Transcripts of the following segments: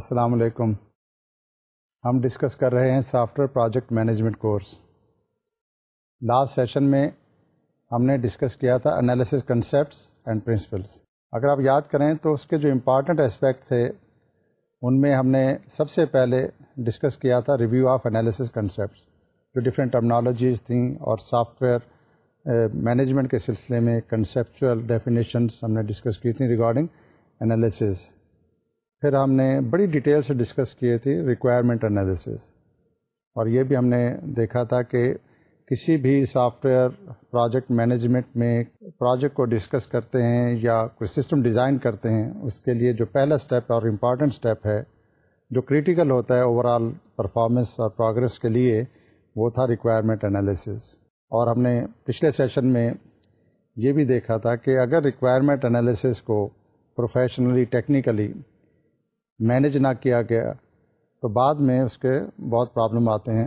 السلام علیکم ہم ڈسکس کر رہے ہیں software project management course last session میں ہم نے ڈسکس کیا تھا انالیسس کنسیپٹس اینڈ پرنسپلس اگر آپ یاد کریں تو اس کے جو امپارٹنٹ اسپیکٹ تھے ان میں ہم نے سب سے پہلے ڈسکس کیا تھا ریویو آف انالیسس کنسیپٹس جو ڈفرینٹ ٹرمنالوجیز تھیں اور سافٹ ویئر مینجمنٹ کے سلسلے میں کنسیپچل ڈیفینیشنس ہم نے ڈسکس کی تھیں ریگارڈنگ انالیسز پھر ہم نے بڑی ڈیٹیل سے ڈسکس کیے تھے ریکوائرمنٹ انالیسس اور یہ بھی ہم نے دیکھا تھا کہ کسی بھی سافٹ ویئر پروجیکٹ مینجمنٹ میں پروجیکٹ کو ڈسکس کرتے ہیں یا کوئی سسٹم ڈیزائن کرتے ہیں اس کے لیے جو پہلا سٹیپ اور امپارٹنٹ سٹیپ ہے جو کریٹیکل ہوتا ہے اوور آل پرفارمنس اور پروگریس کے لیے وہ تھا ریکوائرمنٹ انالیسز اور ہم نے پچھلے سیشن میں یہ بھی دیکھا تھا کہ اگر ریکوائرمنٹ انالیسز کو پروفیشنلی ٹیکنیکلی مینج نہ کیا گیا تو بعد میں اس کے بہت پرابلم آتے ہیں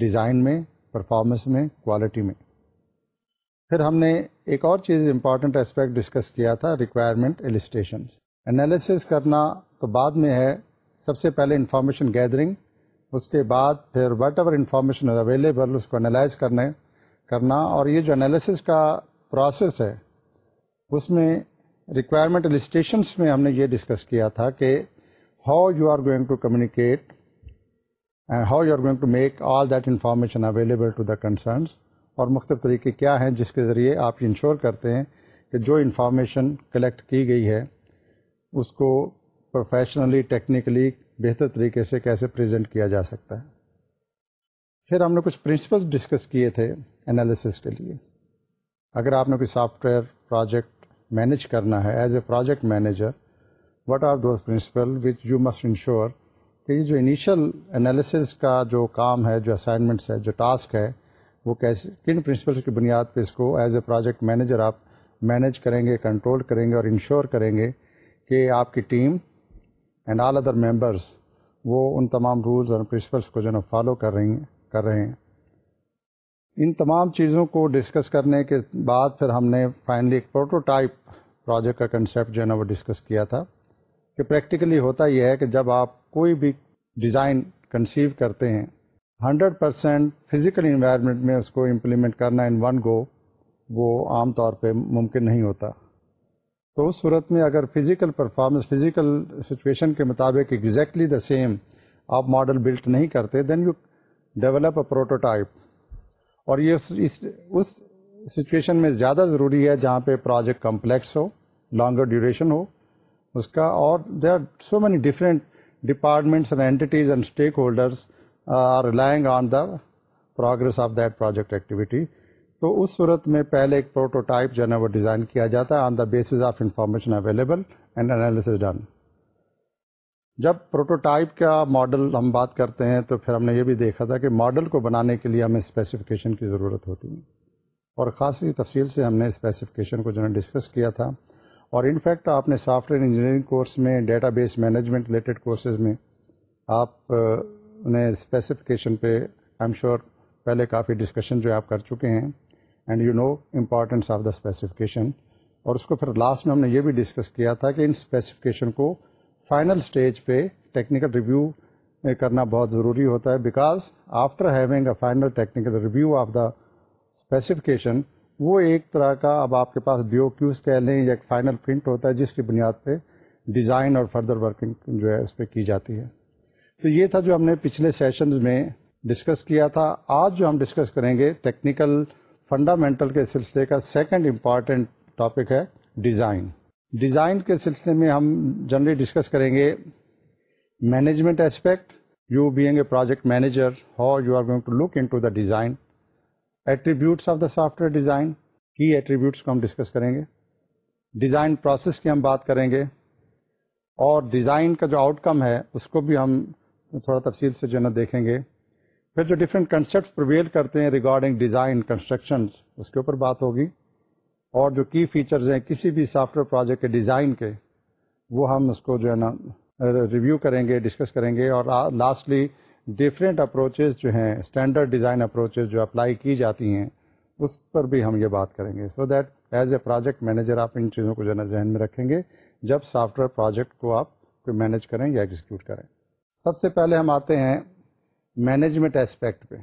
ڈیزائن میں پرفارمنس میں کوالٹی میں پھر ہم نے ایک اور چیز امپارٹنٹ اسپیکٹ ڈسکس کیا تھا ریکوائرمنٹ الیسٹیشن انالیسز کرنا تو بعد میں ہے سب سے پہلے انفارمیشن گیدرنگ اس کے بعد پھر وٹ ایور انفارمیشن اویلیبل اس کو انالائز کرنے کرنا اور یہ جو انالیسس کا پروسیس ہے اس میں ریکوائرمنٹ الیسٹیشنس میں ہم نے یہ ڈسکس کیا تھا کہ how you are going to communicate and how you are going to make all that information available to the concerns اور مختلف طریقے کیا ہیں جس کے ذریعے آپ انشور کرتے ہیں کہ جو انفارمیشن کلیکٹ کی گئی ہے اس کو پروفیشنلی ٹیکنیکلی بہتر طریقے سے کیسے پریزنٹ کیا جا سکتا ہے پھر ہم نے کچھ پرنسپلس ڈسکس کیے تھے انالیسس کے لیے اگر آپ نے کوئی سافٹ ویئر پروجیکٹ مینیج کرنا ہے as a project manager what are those principle which you must ensure کہ یہ جو انیشیل انالیسز کا جو کام ہے جو اسائنمنٹس ہے جو ٹاسک ہے وہ کیسے کن پرنسپلس کی بنیاد پہ اس کو ایز اے پروجیکٹ مینیجر آپ مینیج کریں گے کنٹرول کریں گے اور انشور کریں گے کہ آپ کی team and all other members وہ ان تمام رولز اور پرنسپلس کو جو ہے نا فالو کر رہی ہیں کر رہے ہیں ان تمام چیزوں کو ڈسکس کرنے کے بعد پھر ہم نے فائنلی ایک پروٹوٹائپ پروجیکٹ کا کنسیپٹ جو ہے نا وہ ڈسکس کیا تھا کہ پریکٹیکلی ہوتا یہ ہے کہ جب آپ کوئی بھی ڈیزائن کنسیو کرتے ہیں ہنڈریڈ پرسینٹ فزیکل انوائرمنٹ میں اس کو امپلیمنٹ کرنا ان ون گو وہ عام طور پہ ممکن نہیں ہوتا تو اس صورت میں اگر فزیکل پرفارمنس فزیکل سچویشن کے مطابق ایگزیکٹلی دا سیم آپ ماڈل بلٹ نہیں کرتے then you develop a prototype اور یہ اس اس سچویشن میں زیادہ ضروری ہے جہاں پہ پروجیکٹ کمپلیکس ہو لانگر ڈیوریشن ہو اس کا اور they are so many different departments and entities and stakeholders are relying on the progress of that project activity تو اس صورت میں پہلے ایک پروٹوٹائپ جو ہے نا وہ ڈیزائن کیا جاتا ہے on the basis of information available and analysis done جب پروٹوٹائپ کا ماڈل ہم بات کرتے ہیں تو پھر ہم نے یہ بھی دیکھا تھا کہ ماڈل کو بنانے کے لیے ہمیں اسپیسیفکیشن کی ضرورت ہوتی ہے اور خاصی تفصیل سے ہم نے اسپیسیفکیشن کو جو ہے ڈسکس کیا تھا اور ان فیکٹ آپ نے سافٹ ویئر انجینئرنگ کورس میں database management related courses میں آپ نے اسپیسیفکیشن پہ آئی ایم شیور پہلے کافی ڈسکشن جو ہے آپ کر چکے ہیں and you know importance of the specification اور اس کو پھر لاسٹ میں ہم نے یہ بھی ڈسکس کیا تھا کہ ان اسپیسیفکیشن کو فائنل اسٹیج پہ ٹیکنیکل ریویو کرنا بہت ضروری ہوتا ہے because after having a final technical review of the specification وہ ایک طرح کا اب آپ کے پاس ڈیو کیوز کہہ لیں یا ایک فائنل پرنٹ ہوتا ہے جس کی بنیاد پہ ڈیزائن اور فردر ورکنگ جو ہے اس پہ کی جاتی ہے تو یہ تھا جو ہم نے پچھلے سیشنز میں ڈسکس کیا تھا آج جو ہم ڈسکس کریں گے ٹیکنیکل فنڈامنٹل کے سلسلے کا سیکنڈ امپارٹینٹ ٹاپک ہے ڈیزائن ڈیزائن کے سلسلے میں ہم جنرلی ڈسکس کریں گے management aspect you being a project manager how you are going to look in to the design attributes of the software design کی ایٹریبیوٹس کو ہم ڈسکس کریں گے ڈیزائن پروسیس کی ہم بات کریں گے اور ڈیزائن کا جو آؤٹ کم ہے اس کو بھی ہم تھوڑا تفصیل سے جو ہے نا دیکھیں گے پھر جو ڈفرینٹ کنسیپٹ پرویل کرتے ہیں ریگارڈنگ ڈیزائن کنسٹرکشن اس کے اوپر بات ہوگی اور جو کی فیچرز ہیں کسی بھی سافٹ ویئر پروجیکٹ کے ڈیزائن کے وہ ہم اس کو جو ہے نا ریویو کریں گے ڈسکس کریں گے اور لاسٹلی ڈفرینٹ اپروچز جو ہیں اسٹینڈرڈ ڈیزائن اپروچز جو اپلائی کی جاتی ہیں اس پر بھی ہم یہ بات کریں گے so that as a project manager آپ ان چیزوں کو جو ہے ذہن میں رکھیں گے جب سافٹ ویئر پروجیکٹ کو آپ کوئی مینیج کریں یا ایگزیکیوٹ کریں سب سے پہلے ہم آتے ہیں مینجمنٹ اسپیکٹ پہ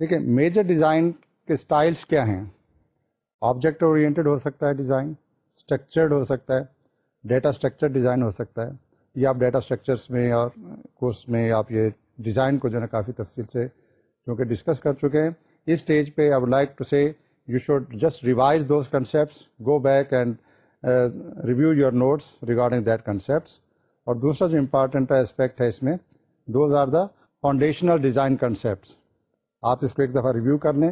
دیکھیں میجر ڈیزائن کے اسٹائلس کیا ہیں آبجیکٹ اورینٹیڈ ہو سکتا ہے ڈیزائن اسٹرکچرڈ ہو سکتا ہے ڈیٹا اسٹرکچر ڈیزائن ہو سکتا ہے یا آپ ڈیٹا اسٹرکچرس میں اور کورس میں آپ یہ ڈیزائن کو جو ہے کافی تفصیل سے چونکہ ڈسکس کر چکے ہیں اس اسٹیج پہ I would like to say you should just revise those concepts go back and review your notes regarding that concepts اور دوسرا جو امپارٹنٹ اسپیکٹ ہے اس میں those are the foundational design concepts آپ اس کو ایک دفعہ ریویو کر لیں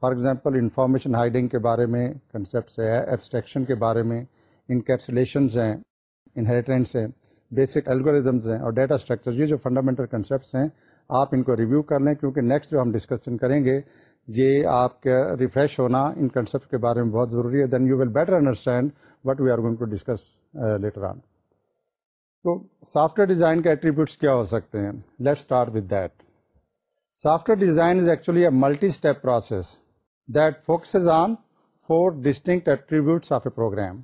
فار ایگزامپل انفارمیشن ہائڈنگ کے بارے میں کنسیپٹس ہے ایبسٹریکشن کے بارے میں انکیپسلیشنز ہیں انہیریٹنس ہیں بیسک الگوریزمز ہیں اور ڈیٹا اسٹرکچر یہ جو فنڈامنٹل کنسیپٹس ہیں آپ ان کو ریویو کر لیں کیونکہ نیکسٹ جو ہم ڈسکشن کریں گے یہ آپ کا ریفریش ہونا ان کنسیپٹ کے بارے میں بہت ضروری ہے then you will better understand what we are going to discuss later on تو سافٹ ویئر ڈیزائن کے ایٹریبیوٹس کیا ہو سکتے ہیں let start with that software design is actually a multi step process that focuses on four distinct attributes of a program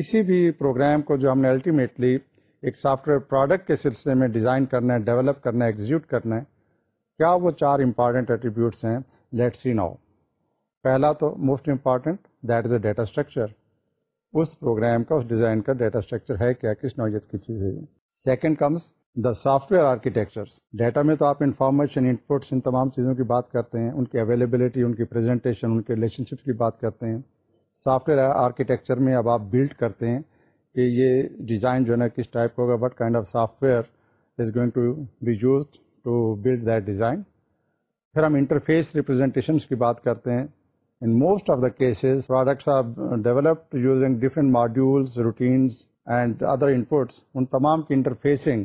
کسی بھی program کو جو ہم نے الٹیمیٹلی ایک سافٹ ویئر پروڈکٹ کے سلسلے میں ڈیزائن کرنا ہے ڈیولپ کرنا ہے ایگزیکیوٹ کرنا ہے کیا وہ چار امپارٹینٹ ایٹریبیوٹس ہیں لیٹ سی ناؤ پہلا تو most important that is a data structure اس پروگرام کا اس ڈیزائن کا ڈیٹا اسٹرکچر ہے کیا کس نوعیت کی چیز ہے second comes the software architecture data میں تو آپ انفارمیشن انپوٹس ان تمام چیزوں کی بات کرتے ہیں ان کی اویلیبلٹی ان کی پریزنٹیشن ان کے ریلیشن شپ کی بات کرتے ہیں سافٹ ویئر آرکیٹیکچر میں اب آپ بلڈ کرتے ہیں کہ یہ ڈیزائن جو ہے نا کس ٹائپ کا ہوگا what kind of software is going to be use to build that design پھر ہم انٹرفیس ریپرزینٹیشنس کی بات کرتے ہیں in most of the cases products are developed using different modules routines and other inputs ان تمام کی interfacing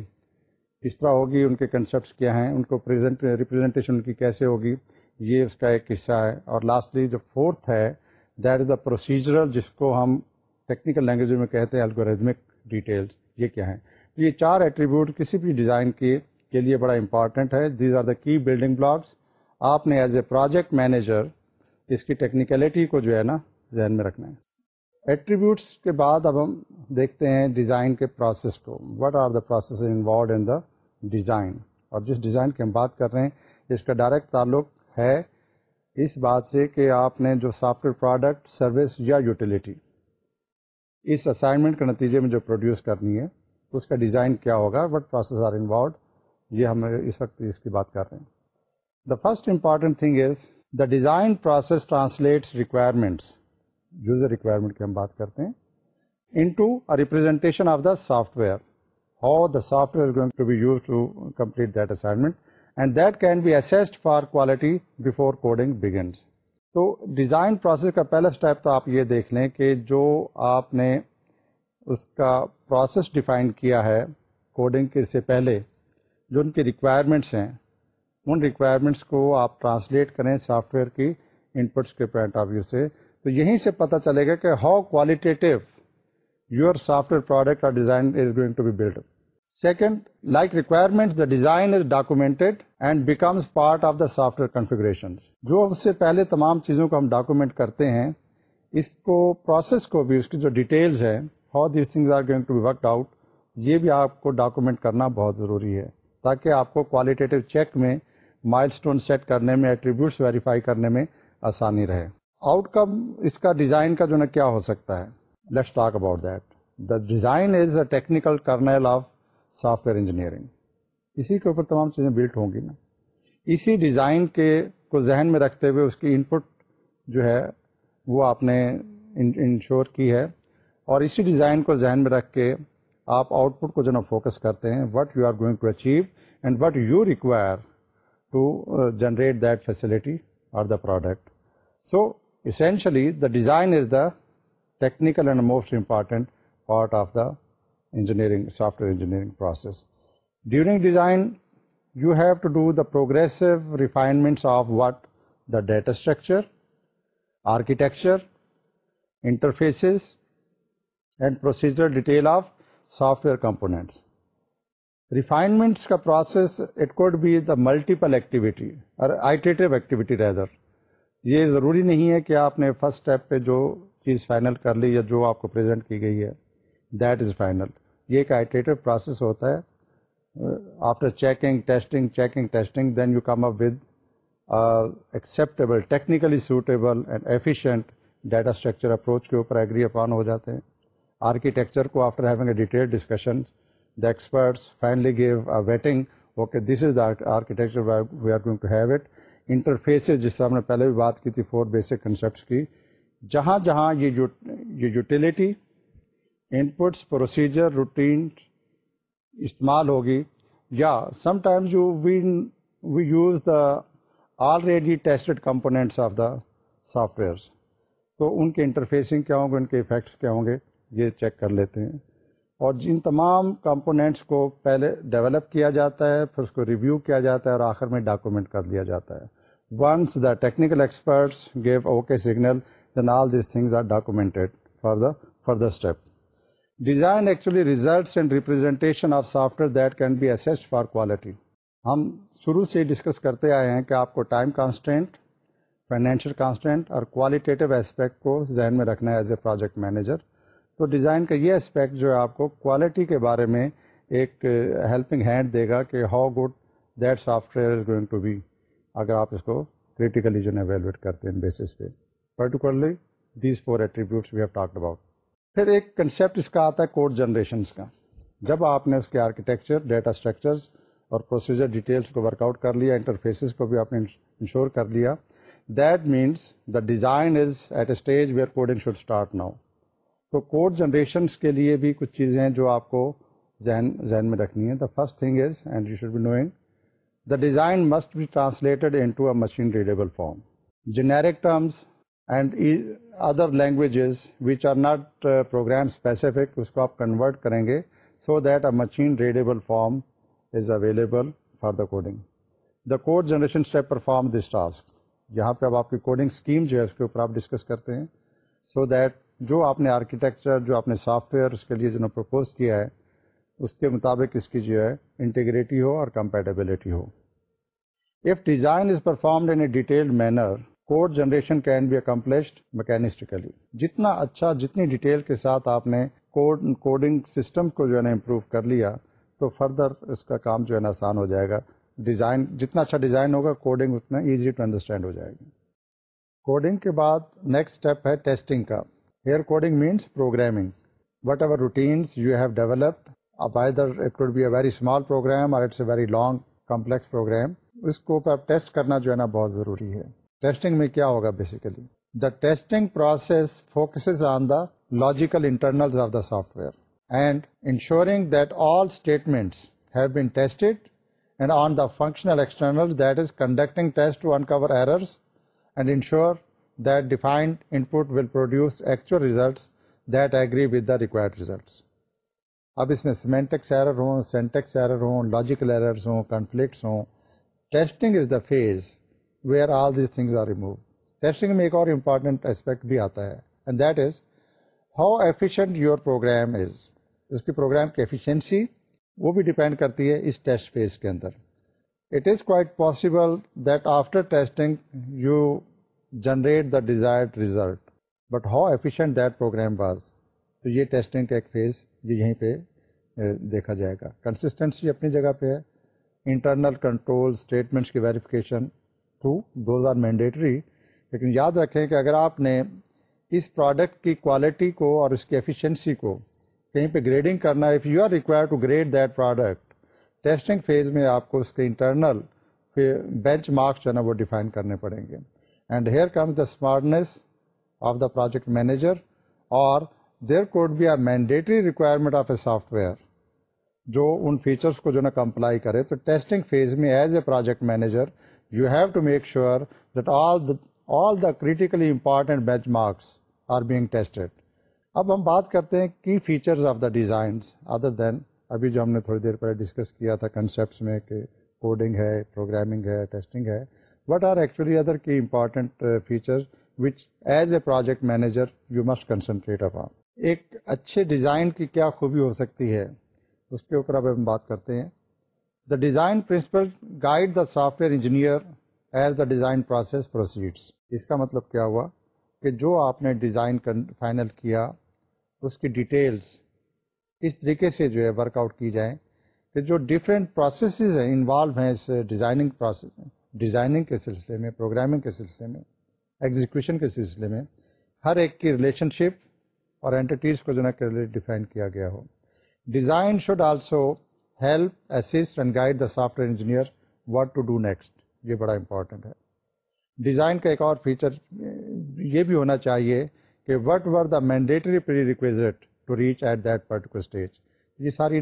کس طرح ہوگی ان کے کنسیپٹس کیا ہیں ان کو ریپرزینٹیشن ان کی کیسے ہوگی یہ اس کا ایک حصہ ہے اور لاسٹلی جو فورتھ ہے دیٹ از دا پروسیجرل جس کو ہم ٹیکنیکل لینگویج میں کہتے ہیں الگوریزمک ڈیٹیلز یہ کیا ہیں تو یہ چار ایٹریبیوٹ کسی بھی ڈیزائن کے کے لیے بڑا امپارٹنٹ ہے these are the key building blocks آپ نے ایز اے پروجیکٹ مینیجر اس کی ٹیکنیکلٹی کو جو ہے نا ذہن میں رکھنا ہے ایٹریبیوٹس کے بعد اب ہم دیکھتے ہیں ڈیزائن کے پروسیس کو what are the process involved in the design اور جس ڈیزائن کی ہم بات کر رہے ہیں اس کا ڈائریکٹ تعلق ہے اس بات سے کہ آپ نے جو سافٹ ویئر پروڈکٹ سروس یا یوٹیلیٹی اس اسائنمنٹ کے نتیجے میں جو پروڈیوس کرنی ہے اس کا ڈیزائن کیا ہوگا وٹ پروسیز آر انوالوڈ یہ ہم اس وقت اس کی بات کر رہے ہیں the first important thing is the design process translates requirements user requirement کی ہم بات کرتے ہیں into of the software how the software going to to be use complete that assignment and that can be assessed for quality before coding begins تو design process کا پہلا step تو آپ یہ دیکھ لیں کہ جو آپ نے اس کا پروسیس ڈیفائن کیا ہے کوڈنگ کے سے پہلے جو ان کی ریکوائرمنٹس ہیں ان ریکوائرمنٹس کو آپ ٹرانسلیٹ کریں سافٹ ویئر کی ان پٹس کے پوائنٹ آف ویو سے تو یہیں سے پتہ چلے گا کہ how qualitative your software product اور design is going to be build up second like requirement document and becomes part of the software configuration جو اس سے پہلے تمام چیزوں کو ہم ڈاکیومنٹ کرتے ہیں اس کو پروسیس کو بھی اس کی جو ڈیٹیلز ہیں how these things are going to be work out یہ بھی آپ کو ڈاکومنٹ کرنا بہت ضروری ہے تاکہ آپ کو کوالٹی چیک میں مائل اسٹون سیٹ کرنے میں ایٹریبیوٹس ویریفائی کرنے میں آسانی رہے آؤٹ کم اس کا ڈیزائن کا جو نا کیا ہو سکتا ہے let's talk about that the design is a technical kernel of software engineering اسی کے اوپر تمام چیزیں بلٹ ہوں گی نا اسی ڈیزائن کے کو ذہن میں رکھتے ہوئے اس کی انپٹ جو ہے وہ آپ نے انشور کی ہے اور اسی ڈیزائن کو ذہن میں رکھ کے آپ آؤٹ پٹ کو جو نا فوکس کرتے ہیں what you are going to achieve and what you require to generate that facility or the product so essentially the design is the technical and most important part of the engineering software engineering process during design you have to do the of refinements of what the architecture, architecture and and procedure detail of software components refinements کا process it could be the multiple iterative activity rather یہ ضروری نہیں ہے کہ آپ نے first step پہ جو چیز فائنل کر لی یا جو آپ کو پریزنٹ کی گئی ہے دیٹ از فائنل یہ ایک آئیٹریٹو پروسیس ہوتا ہے after checking testing checking testing then you come up with acceptable technically suitable and efficient data structure approach کے اوپر ایگری اپان ہو جاتے ہیں آرکیٹیکچر کو after having a detail discussion the the experts finally give waiting okay this is architecture we are going to have it interfaces جس سے ہم نے پہلے بھی بات کی تھی فور بیسک کنسیپٹس کی جہاں جہاں یہ یوٹیلیٹی ان پٹس پروسیجر روٹین استعمال ہوگی یا sometimes you we use the already tested components of the softwares تو ان کے انٹرفیسنگ کیا ہوں گے ان کے افیکٹس کیا ہوں گے یہ چیک کر لیتے ہیں اور جن تمام کمپوننٹس کو پہلے ڈیولپ کیا جاتا ہے پھر اس کو ریویو کیا جاتا ہے اور آخر میں ڈاکومنٹ کر لیا جاتا ہے once the technical experts give okay signal then all these things are documented for the further step design actually results and representation of software that can be assessed for quality ہم شروع سے discuss کرتے آئے ہیں کہ آپ کو time constant financial constant اور کوالٹیٹیو اسپیکٹ کو ذہن میں رکھنا ہے ایز اے پروجیکٹ مینیجر تو ڈیزائن کا یہ اسپیکٹ جو ہے آپ کو کوالٹی کے بارے میں ایک ہیلپنگ uh, ہینڈ دے گا کہ how good that software is going to be اگر آپ اس کو کریٹیکلی جو ہے ویلویٹ کرتے ہیں بیسس پہ particularly these four attributes we have talked about پھر ایک کنسیپٹ اس کا آتا ہے کوڈ جنریشنس کا جب آپ نے اس کے آرکیٹیکچر ڈیٹا اسٹرکچرز اور پروسیجر ڈیٹیلس کو ورک آؤٹ کر لیا انٹرفیسز کو بھی آپ نے انشور کر لیا that means the design is at a stage where coding should start now تو کوڈ جنریشنس کے لیے بھی کچھ چیزیں ہیں جو آپ کو ذہن ذہن میں رکھنی ہے the first thing is and you should be knowing the design must be translated into a machine readable form generic terms and other languages which are not program specific اس کو آپ کنورٹ کریں گے so that a machine readable form is available for the coding the code generation step perform this task یہاں پہ اب آپ کی کوڈنگ اسکیم جو ہے اس کے اوپر آپ ڈسکس کرتے ہیں سو دیٹ جو آپ نے آرکیٹیکچر جو آپ نے سافٹ ویئر اس کے لیے جنہوں نے پرپوز کیا ہے اس کے مطابق اس کی جو ہے انٹیگریٹی ہو اور کمپیٹیبلٹی ہو if design is performed in a detailed manner code generation can be accomplished mechanistically جتنا اچھا جتنی ڈیٹیل کے ساتھ آپ نے کوڈ کوڈنگ سسٹم کو جو ہے نا امپروو کر لیا تو فردر اس کا کام جو ہے نا آسان ہو جائے گا ڈیزائن جتنا اچھا ڈیزائن ہوگا کوڈنگ اتنا ایزی ٹو انڈرسٹینڈ ہو جائے گی کوڈنگ کے بعد نیکسٹ اسٹیپ ہے ٹیسٹنگ کا here coding means programming whatever routines you have developed اب it be a very small program اور it's a very long complex program اس کو ٹیسٹ کرنا جو ہے نا بہت ضروری ہے ٹیسٹنگ میں کیا ہوگا basically the testing process focuses on the logical internal of the software and ensuring that all statements have been tested and on the functional external that is conducting test to uncover errors and ensure that defined input will produce actual results that agree with the required results اب اس میں semantics error ہوں syntax error ہوں logical errors ہوں conflicts ہوں testing is the phase where all these things are remove testing میں ایک اور امپارٹنٹ اسپیکٹ بھی آتا ہے and that is how efficient your program is اس کی پروگرام کی ایفیشینسی وہ بھی ڈیپینڈ کرتی ہے اس ٹیسٹ فیز کے اندر it is quite possible that after testing you generate the desired result but how efficient that program was تو یہ ٹیسٹنگ کا ایک فیز یہیں پہ دیکھا جائے گا کنسسٹنسی اپنی جگہ پہ ہے انٹرنل کنٹرول اسٹیٹمنٹس کی ویریفیکیشن دوز آر مینڈیٹری لیکن یاد رکھیں کہ اگر آپ نے اس پروڈکٹ کی کوالٹی کو اور اس کی ایفیشنسی کو کہیں پہ گریڈنگ کرنا if you are require to grade that product testing phase میں آپ کو اس کے انٹرنل بینچ مارکس جو ہے نا وہ ڈیفائن کرنے پڑیں گے and here comes the smartness of the project manager اور there code be a mandatory requirement of a software جو ان فیچرس کو جو ہے نا کمپلائی کرے تو ٹیسٹنگ فیز میں as a project manager you have to make sure all the critically important benchmarks اب ہم بات کرتے ہیں کی features of the designs other than ابھی جو ہم نے تھوڑی دیر پہلے ڈسکس کیا تھا کنسیپٹس میں کہ کوڈنگ ہے پروگرامنگ ہے ٹیسٹنگ ہے what are actually other key important feature which as a project manager you must concentrate about ایک اچھے ڈیزائن کی کیا خوبی ہو سکتی ہے اس کے اوپر اب ہم بات کرتے ہیں the design principle guide the software engineer as the design process proceed اس کا مطلب کیا ہوا کہ جو آپ نے ڈیزائن فائنل کیا اس کی ڈیٹیلس اس طریقے سے جو ہے ورک آؤٹ کی جائیں کہ جو ڈفرینٹ پروسیسز ہیں انوالو ہیں اس ڈیزائننگ ڈیزائننگ کے سلسلے میں پروگرامنگ کے سلسلے میں ایگزیکیوشن کے سلسلے میں ہر ایک کی ریلیشن شپ اور اینٹیز کو جو ہے ڈیفائن کیا گیا ہو design should also help assist and guide the software engineer what to do next یہ بڑا امپورٹنٹ ہے ڈیزائن کا ایک اور فیچر یہ بھی ہونا چاہیے کہ what were the mandatory prerequisites to reach at that particular stage یہ ساری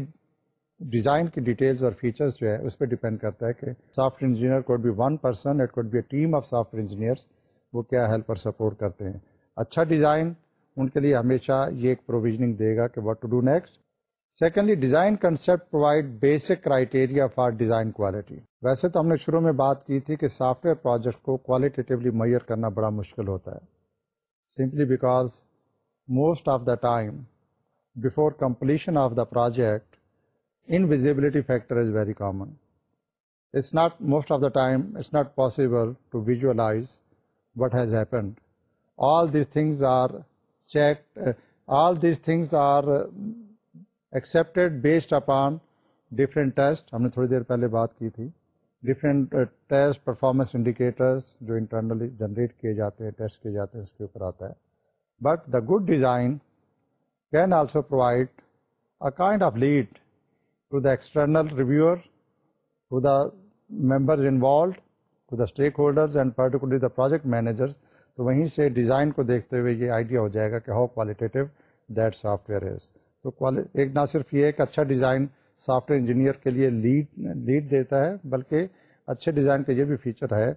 ڈیزائن کی ڈیٹیلز اور فیچرس جو ہے اس پہ ڈیپینڈ کرتا ہے کہ software engineer code be one person at code be a team of software engineers وہ کیا ہیلپ اور سپورٹ کرتے ہیں اچھا ڈیزائن ان کے لیے ہمیشہ یہ ایک پروویژنگ دے گا کہ what to do next secondly design concept provide basic criteria for design quality ویسے تو ہم نے شروع میں بات کی تھی کہ سافٹ ویئر پروجیکٹ کو کوالٹیٹیولی میئر کرنا بڑا مشکل ہوتا ہے simply because most of the time before completion of the project invisibility factor is very common it's not most of the time it's not possible to visualise what has happened all these things are check all these things are expected based upon different test ہم نے تھوڑی دیر پہلے بات کی تھی different test performance indicators جو internally generate کیے جاتے ہیں ٹیسٹ کیے جاتے ہیں اس کے اوپر آتا ہے but the good design can also provide a kind of lead to the external reviewer to the members involved to the stakeholders and particularly the project managers تو وہیں سے ڈیزائن کو دیکھتے ہوئے یہ آئیڈیا ہو جائے گا کہ how qualitative that software is تو ایک نہ صرف یہ ایک اچھا ڈیزائن سافٹ ویئر انجینئر کے لیے لیڈ لیڈ دیتا ہے بلکہ اچھے ڈیزائن کا یہ بھی فیچر ہے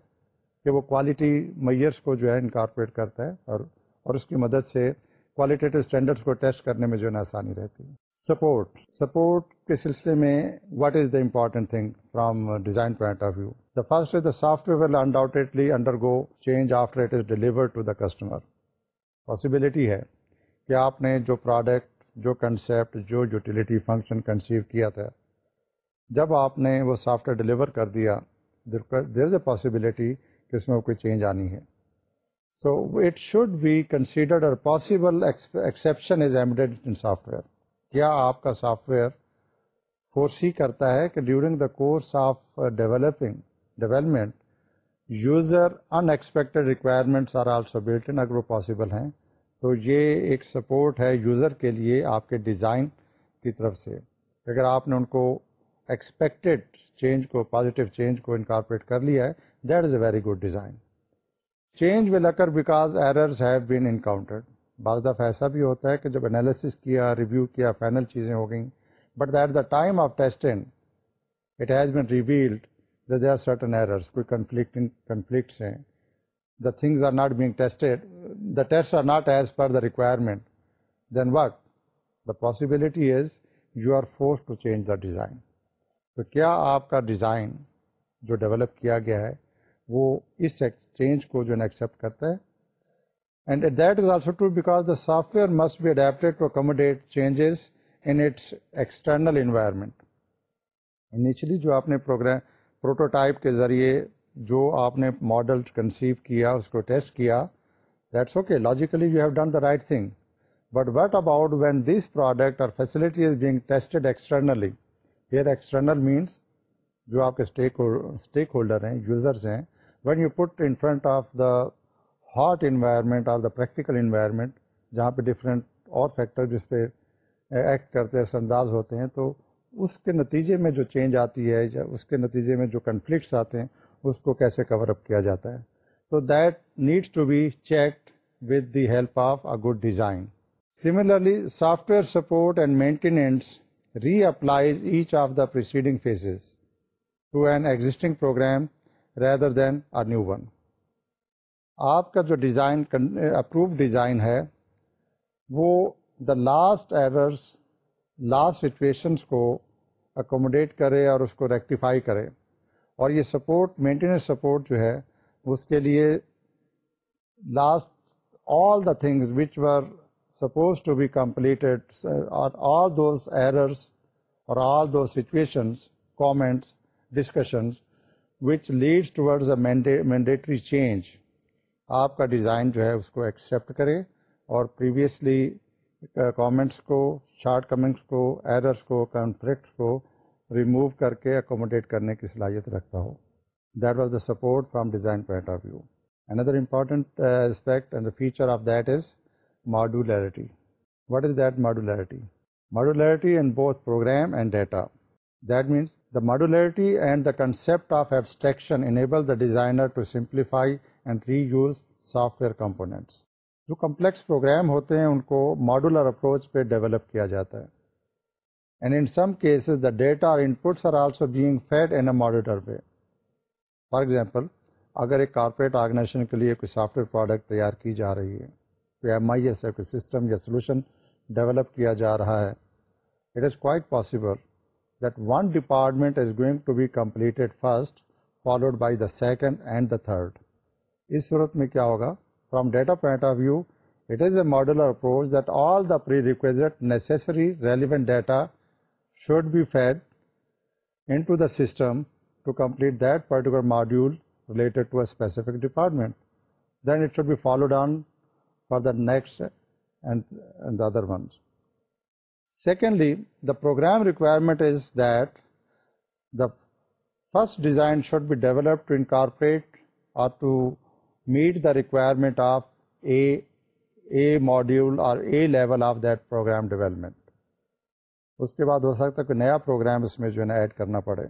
کہ وہ کوالٹی میئرس کو جو ہے انکارپوریٹ کرتا ہے اور اور اس کی مدد سے کوالٹیٹیو اسٹینڈرڈس کو ٹیسٹ کرنے میں جو ہے نا آسانی رہتی ہے سپورٹ سپورٹ کے سلسلے میں what is the important thing from design point of view the first is the software will undoubtedly undergo change after it is deliver to the customer possibility ہے کہ آپ نے جو product جو concept جو utility function conceive کیا تھا جب آپ نے وہ سافٹ ویئر ڈلیور کر دیا دیر از اے پاسبلٹی کہ اس میں کوئی چینج آنی ہے so it should be considered اور possible exception is embedded in software کیا آپ کا سافٹ ویئر فورس ہی کرتا ہے کہ during the course of developing development user unexpected requirements are also built in اگر وہ پاسبل ہیں تو یہ ایک سپورٹ ہے یوزر کے لیے آپ کے ڈیزائن کی طرف سے اگر آپ نے ان کو ایکسپیکٹڈ چینج کو پازیٹیو چینج کو انکارپوریٹ کر لیا ہے that is a very good design change occur because errors have been encountered بعض دفعہ ایسا بھی ہوتا ہے کہ جب انالیسس کیا ریویو کیا فائنل چیزیں ہو گئیں but that the time of testing it has been errors کوئی کنفلکٹس ہیں the things are not being tested not as per the requirement then work the possibility is you are force to change the design تو کیا آپ کا design جو develop کیا گیا ہے وہ اس چینج کو جو ہے نا ایکسیپٹ کرتا ہے and that is also true because the software must be adapted to accommodate changes in its external environment naturally جو آپ نے پروگرام پروٹوٹائپ کے ذریعے جو آپ نے ماڈل کنسیو کیا اس کو ٹیسٹ کیا that's okay logically you have done the right thing but what about when this product اور facility is being tested externally here external means جو آپ کے اسٹیک اسٹیک ہولڈر ہیں یوزرز ہیں when you put in front of the hot environment اور the practical environment جہاں پہ different اور فیکٹر جس پہ ایکٹ کرتے ہیں انداز ہوتے ہیں تو اس کے نتیجے میں جو چینج آتی ہے یا اس کے نتیجے میں جو کنفلکٹس آتے ہیں اس کو کیسے کور اپ کیا جاتا ہے تو that needs to be check with the help of a good design similarly software support and maintenance reapplies each of the preceding phases to an existing program rather than a new one آپ کا جو design approve design ہے وہ the last errors last situations کو accommodate کرے اور اس کو ریکٹیفائی کرے اور یہ سپورٹ مینٹیننس سپورٹ جو ہے اس کے لیے last all the things which were suppose to be اور آل دوز ایررس اور all those situations comments discussions which leads towards a mandatory change آپ کا ڈیزائن جو ہے اس کو ایکسیپٹ کرے اور پریویسلی کامنٹس uh, کو شارٹ کمنٹس کو ایررس کو کنفلکٹس کو ریموو کر کے اکوموڈیٹ کرنے کی صلاحیت رکھتا ہو that was the support from design point of view another important aspect and the future of that is modularity what is that modularity modularity in both program and data that means the modularity and the concept of abstraction enable the designer to simplify and reuse software components جو complex program ہوتے ہیں ان کو modular approach پہ develop کیا جاتا ہے and in some cases the data or inputs are also being fed in a monitor way. For example, اگر ایک کارپوریٹ آرگنائزیشن کے لیے کوئی سافٹ ویئر پروڈکٹ تیار کی جا رہی ہے کوئی ایم آئی ایس ہے کوئی سسٹم یا سولوشن ڈیولپ کیا جا رہا ہے it is quite possible that one department is going to be completed first followed by the second and the third اس صورت میں کیا ہوگا from data point of view it is a modular approach that all the prerequisite necessary relevant data should be fed into the system to complete that particular module related to a specific department. Then it should be followed on for the next and the other ones. Secondly, the program requirement is that the first design should be developed to incorporate or to meet the requirement of a module or a level of that program development. اس کے بعد ہو سکتا ہے کہ نیا programme اس میں جو ہے نا ایڈ کرنا پڑے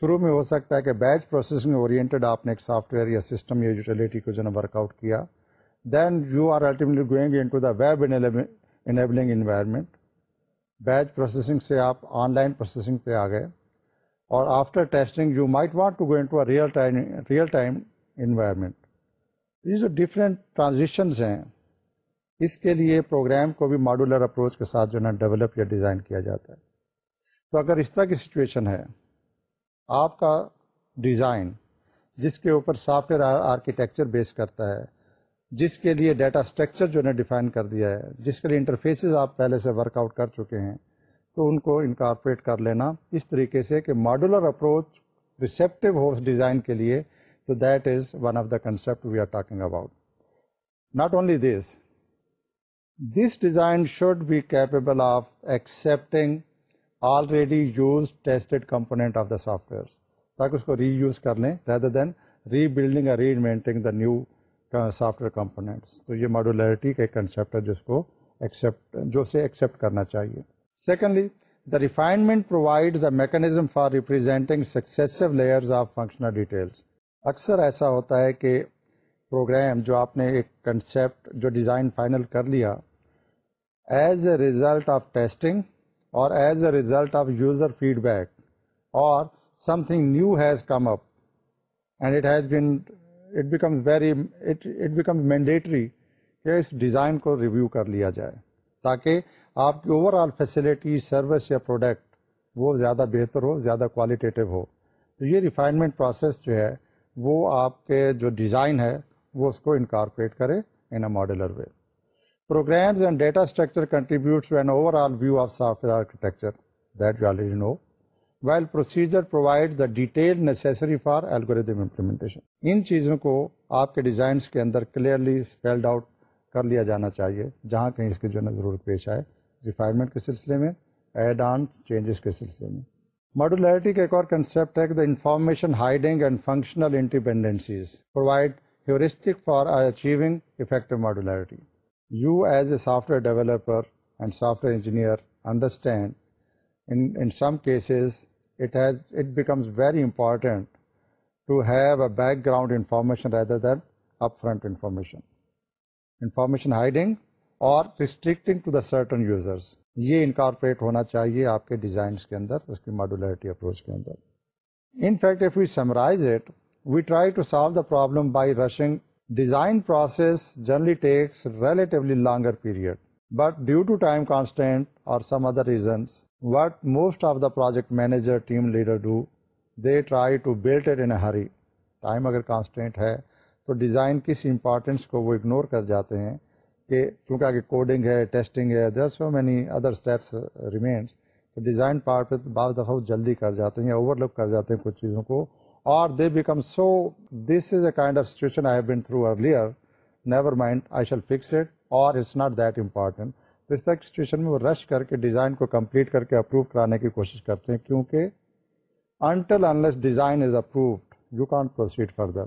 شروع میں ہو سکتا ہے کہ بیچ پروسیسنگ اورینٹیڈ آپ نے ایک سافٹ ویئر یا سسٹم یا یوٹیلیٹی کو جو ہے نا ورک آؤٹ کیا then you are ultimately going in to the web enabling environment batch processing سے آپ آن لائن پروسیسنگ پہ آ گئے اور after testing you might want to to go in real time environment یہ جو ڈفرینٹ ٹرانزیشنز ہیں اس کے لیے پروگرام کو بھی ماڈولر اپروچ کے ساتھ جو ہے نا ڈیولپ یا ڈیزائن کیا جاتا ہے تو اگر اس طرح کی سچویشن ہے آپ کا ڈیزائن جس کے اوپر سافٹ ویئر آرکیٹیکچر بیس کرتا ہے جس کے لیے ڈیٹا اسٹرکچر جو نا ڈیفائن کر دیا ہے جس کے لیے انٹرفیسز آپ پہلے سے ورک آؤٹ کر چکے ہیں تو ان کو انکارپریٹ کر لینا اس طریقے سے کہ ماڈولر اپروچ ریسیپٹیو ہو ڈیزائن کے لیے تو that is one of the concept we are talking about not only this this design should be capable of accepting already use test component of the software تاکہ اس کو reuse کر لیں rather than rebuilding اور reinventing the new software components تو یہ modularity کا ایک کنسیپٹ ہے جس کو ایکسیپٹ جو اسے ایکسیپٹ کرنا چاہیے secondly the refinement provides a mechanism for representing successive layers of functional details اکثر ایسا ہوتا ہے کہ پروگرام جو آپ نے ایک کنسیپٹ جو ڈیزائن فائنل کر لیا as a result of testing اور as a result of user feedback اور something new has come up and it has been it becomes it become mandatory کہ اس ڈیزائن کو review کر لیا جائے تاکہ آپ کی اوور آل فیسلٹی سروس یا پروڈکٹ وہ زیادہ بہتر ہو زیادہ کوالیٹیو ہو تو یہ ریفائنمنٹ پروسیس جو ہے وہ آپ کے جو ڈیزائن ہے وہ اس کو انکارپریٹ کرے in a modular way programs and data structure contributes to an overall view of software architecture that you already know well procedure provide the detail necessary for algorithm implementation ان چیزوں کو آپ کے designs کے اندر clearly spelled out کر لیا جانا چاہیے جہاں کہیں اس کی جو ہے نا ضرورت پیش آئے ریفائرمنٹ کے سلسلے میں ایڈ آن چینجز کے سلسلے میں ماڈولیرٹی کا ایک اور کنسیپٹ ہے کہ the information hiding and functional independencies provide and you as a software developer and software engineer understand in some cases very important have a background information rather than up front information information hiding اور restricting یہ incorporate ہونا چاہیے آپ کے designs کے اندر اس کی modularity approach کے اندر in fact if you summarize it we try to solve the problem by rushing design process جرلی takes relatively longer period but due to time constant اور some other reasons what most of the project manager team leader do they try to built it in hurry time اگر constant ہے تو design کس importance کو وہ ignore کر جاتے ہیں کہ چونکہ آگے کوڈنگ ہے ٹیسٹنگ ہے there so many other steps remains design part پہ بعد دفعہ جلدی کر جاتے ہیں اوور لک کر جاتے ہیں کچھ چیزوں کو اور they become so this is a kind of situation I have been through earlier never mind I shall fix add اور اٹس ناٹ دیٹ امپارٹنٹ تو اس طرح کی سچویشن میں وہ رش کر کے ڈیزائن کو کمپلیٹ کر کے اپروو کرانے کی کوشش کرتے ہیں کیونکہ until unless design is approved you can't proceed further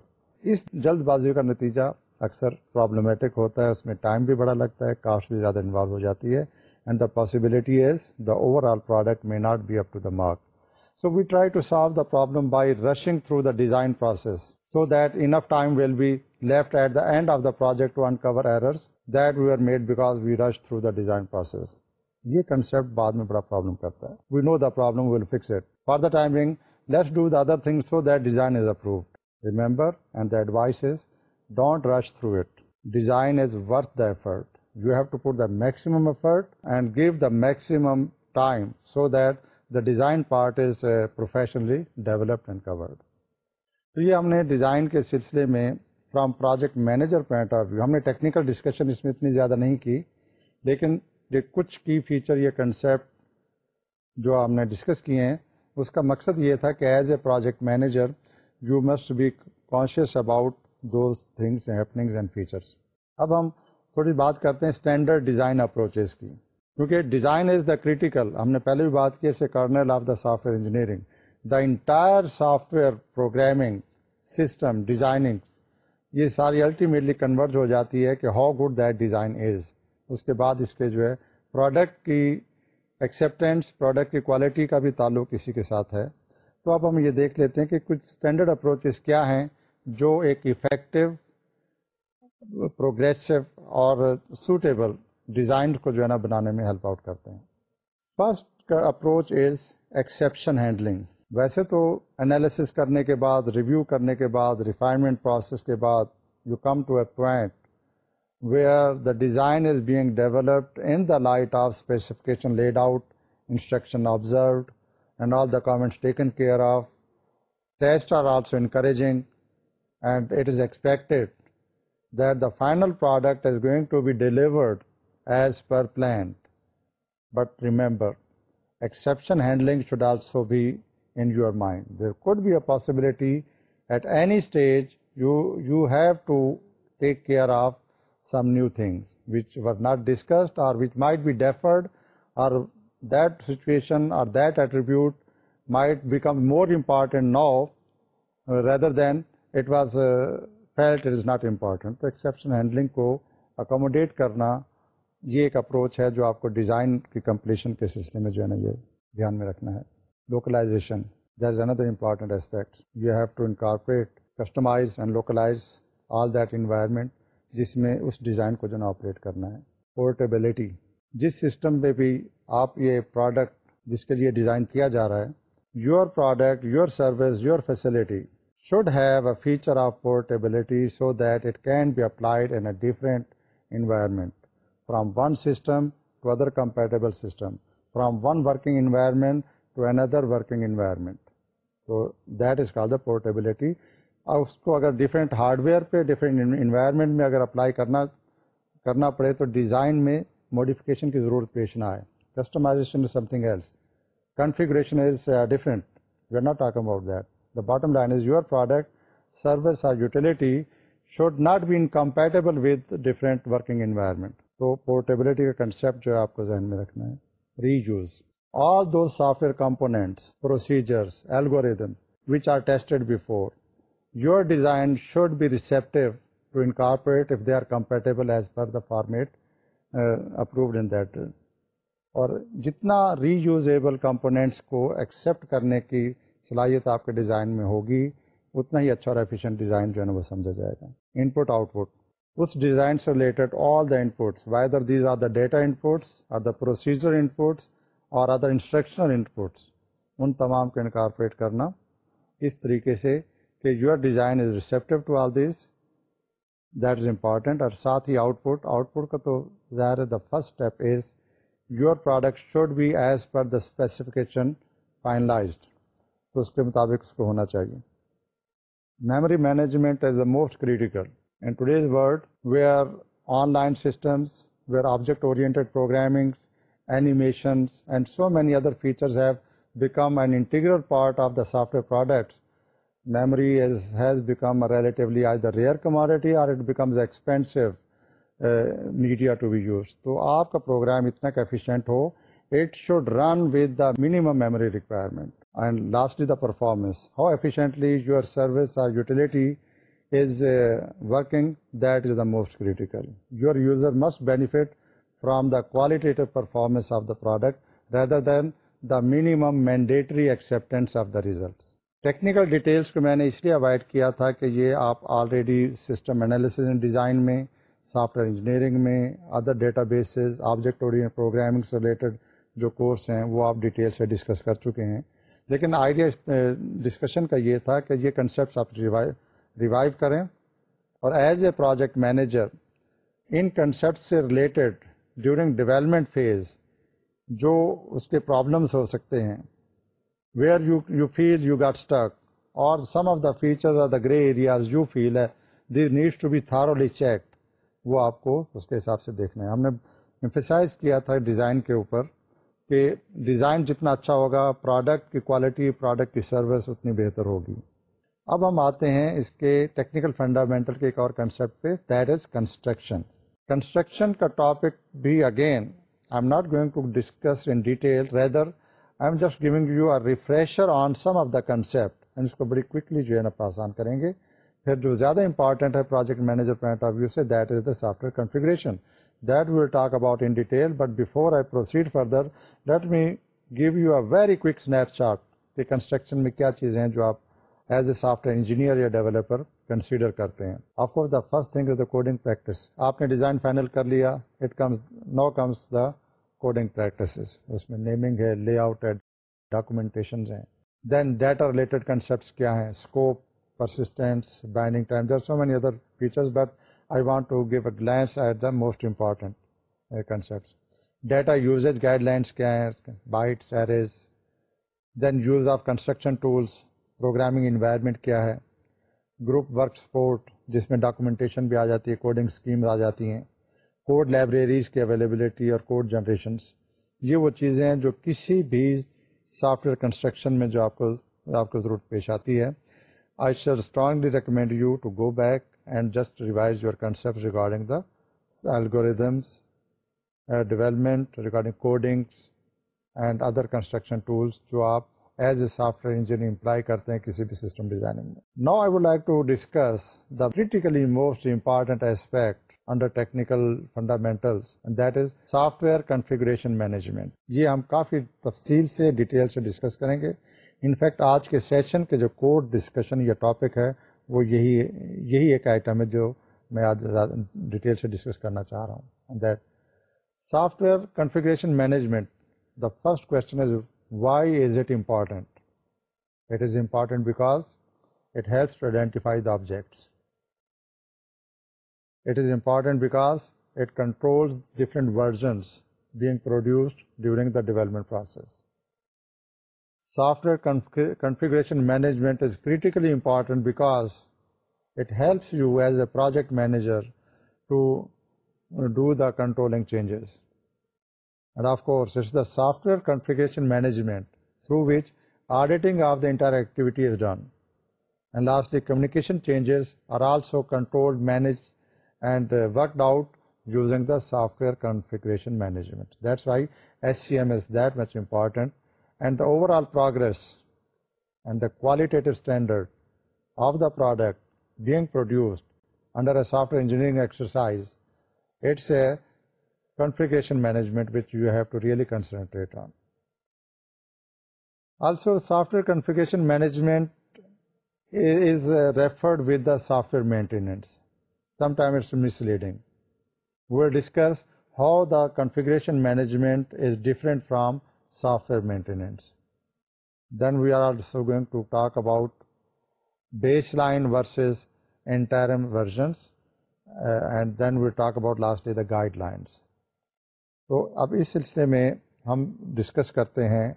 اس جلد بازی کا نتیجہ اکثر پرابلمیٹک ہوتا ہے اس میں ٹائم بھی بڑا لگتا ہے کاسٹ بھی زیادہ انوالو ہو جاتی ہے and the possibility is the overall product may not be up to the mark so we try to solve the problem by rushing through the design process so that enough time will be left at the end of the project we rush through یہ concept بعد میں بڑا we know the problem will fix it for the let's do the remember and advice is don't rush through it design is worth the effort you have to put the maximum effort and give the maximum time so that the design part is professionally developed and covered تو یہ ہم نے design کے سلسلے میں from project manager point of view ہم نے technical discussion اس میں اتنی زیادہ نہیں کی لیکن یہ کچھ کی فیچر یا کنسیپٹ جو ہم نے ڈسکس کیے ہیں اس کا مقصد یہ تھا کہ as a project manager you must be conscious about those things happenings and features اب ہم تھوڑی بات کرتے ہیں اسٹینڈرڈ ڈیزائن اپروچز کی کیونکہ ڈیزائن از دا کریٹیکل ہم نے پہلے بھی بات کی اسے kernel of the software engineering the entire software programming system designing یہ ساری الٹیمیٹلی کنورٹ ہو جاتی ہے کہ how good that design is اس کے بعد اس کے جو ہے پروڈکٹ کی ایکسیپٹینس پروڈکٹ کی کوالٹی کا بھی تعلق اسی کے ساتھ ہے تو اب ہم یہ دیکھ لیتے ہیں کہ کچھ اسٹینڈرڈ اپروچز کیا ہیں جو ایک افیکٹو پروگریسو اور سوٹیبل ڈیزائن کو جو ہے نا بنانے میں ہیلپ آؤٹ کرتے ہیں فرسٹ کا اپروچ از ایکسیپشن ہینڈلنگ ویسے تو انالیسس کرنے کے بعد ریویو کرنے کے بعد ریفائنمنٹ پروسیس کے بعد you come to a point where the design is being developed in the light of specification laid out instruction observed and all the comments taken care of test are also encouraging and it is expected that the final product is going to be delivered as per plan but remember exception handling should also be in your mind there code be a possibility at any stage you have to take care of some new thing which were not discussed or which might be deferred or that situation or that attribute might become more important now rather than it was felt it is not important تو exception handling کو accommodate کرنا یہ ایک approach ہے جو آپ کو design کی کمپلیشن کے سلسلے میں جو ہے نا یہ دھیان میں رکھنا ہے localization that is another important aspect you have to incorporate customize and localize all that environment جس میں اس ڈیزائن کو جو ہے نا آپریٹ کرنا ہے پورٹیبلٹی جس سسٹم پہ بھی آپ یہ پروڈکٹ جس کے لیے ڈیزائن کیا جا رہا ہے your product your service your facility should have a feature of portability so that it can be applied in a different environment from one system to other compatible system from one working environment to another working environment تو that is call the portability اور اس کو اگر different hardware پہ different environment میں اگر apply کرنا کرنا پڑے تو ڈیزائن میں ماڈیفکیشن کی ضرورت پیش نہ آئے customisation something else configuration is different you are not talk about that the bottom line is your product service or utility should not be in compatible with different working environment تو portability کا concept جو ہے آپ کو ذہن میں رکھنا ہے reuse all do software components procedures which are tested before your design should be receptive to incorporate if they are compatible as per the format approved in that اور جتنا ری یوزیبل کمپونیٹس کو accept کرنے کی صلاحیت آپ کے design میں ہوگی اتنا ہی اچھا اور ایفیشینٹ ڈیزائن جو ہے نا وہ سمجھا جائے گا ان پٹ آؤٹ پٹ اس ڈیزائن سے related all the inputs whether these are the data inputs are the procedure puts اور ادر انسٹرکشنل انسٹرکشنل پٹس ان تمام کو انکارپوریٹ کرنا اس طریقے سے کہ your design is receptive to all these that is important اور ساتھ ہی آؤٹ پٹ آؤٹ پٹ کا تو ظاہر the first step is your product should be as per the specification finalized تو اس کے مطابق اس کو ہونا چاہیے memory management is the most critical soft where media آپ کا پروگرام اتنا minimum memory requirement last is the performance how ایفیشنٹلیٹی working that is the most critical your user must benefit from the qualitative performance of the product rather than the minimum mandatory acceptance of the result technical details کو میں نے اس لیے avoid کیا تھا کہ یہ آپ already system analysis and design میں سافٹ ویئر انجینئرنگ میں other data bases object object oriented programming سے ریلیٹڈ جو کورس ہیں وہ آپ ڈیٹیل سے ڈسکس کر چکے ہیں لیکن آئیڈیا ڈسکشن uh, کا یہ تھا کہ یہ کنسیپٹس آپ ریوائز ریوائو کریں اور ایز اے پروجیکٹ مینیجر ان کنسیپٹ سے ریلیٹڈ ڈیورنگ ڈیولپمنٹ فیز جو اس کے پرابلمس ہو سکتے ہیں where you you feel you get stuck اور some of the feature of the grey areas you feel ہے دی needs to be thoroughly checked وہ آپ کو اس کے حساب سے دیکھنا ہے ہم نے امفیسائز کیا تھا ڈیزائن کے اوپر کہ ڈیزائن جتنا اچھا ہوگا پروڈکٹ کی کوالٹی پروڈکٹ کی سروس اتنی بہتر ہوگی اب ہم آتے ہیں اس کے ٹیکنیکل فنڈامنٹل کے ایک اور کنسیپٹ پہ دیٹ از کنسٹرکشن کنسٹرکشن کا ٹاپک بھی again I am not going to discuss in detail rather I am just giving you a refresher on some of the concept and اس کو بڑی quickly جو ہے نا پاسان آسان کریں گے پھر جو زیادہ امپارٹنٹ ہے project manager point of view سے that is the software configuration that will talk about in detail but before I proceed further let me give you a very quick snapshot کہ construction میں کیا چیزیں ہیں جو آپ as a software engineer یا developer consider کرتے ہیں of course the first thing is the coding practice آپ نے ڈیزائن فائنل کر لیا it comes know comes the coding practices اس میں نیمنگ ہے لے آؤٹ ہے ہیں دین ڈیٹا ریلیٹڈ کنسیپٹس کیا ہیں scope persistence binding time there so many other but I want to give a glance at the most important concepts data usage guidelines کیا ہیں bytes arrays then use of construction tools programming environment کیا ہے group work support جس میں documentation بھی آ جاتی ہے کوڈنگ اسکیمز آ جاتی ہیں کوڈ لائبریریز کی اویلیبلٹی اور کوڈ جنریشنس یہ وہ چیزیں ہیں جو کسی بھی سافٹ ویئر کنسٹرکشن میں جو آپ کو آپ کو ضرورت پیش آتی ہے I shall strongly recommend you to go back and just revise your concept regarding the algorithms development regarding codings and other construction tools جو آپ as a software engineer employ کرتے ہیں کسی بھی سسٹم ڈیزائننگ میں now I would like to discuss the critically most important aspect under technical fundamental where configuration management یہ ہم کافی تفصیل سے ڈیٹیل سے ڈسکس کریں گے انفیکٹ آج کے سیشن کے جو کوڈ ڈسکشن یا ٹاپک ہے وہ یہی یہی ایک آئٹم ہے جو میں آج ڈیٹیل سے ڈسکس کرنا چاہ رہا ہوں that software configuration management the first question is Why is it important? It is important because it helps to identify the objects. It is important because it controls different versions being produced during the development process. Software configuration management is critically important because it helps you as a project manager to do the controlling changes. And of course, it's the software configuration management through which auditing of the entire activity is done. And lastly, communication changes are also controlled, managed, and uh, worked out using the software configuration management. That's why SCM is that much important. And the overall progress and the qualitative standard of the product being produced under a software engineering exercise, it's a configuration management which you have to really concentrate so software configuration management with the software میںؤ the configuration management is different from software میں guidelines تو اب اس سلسلے میں ہم discuss کرتے ہیں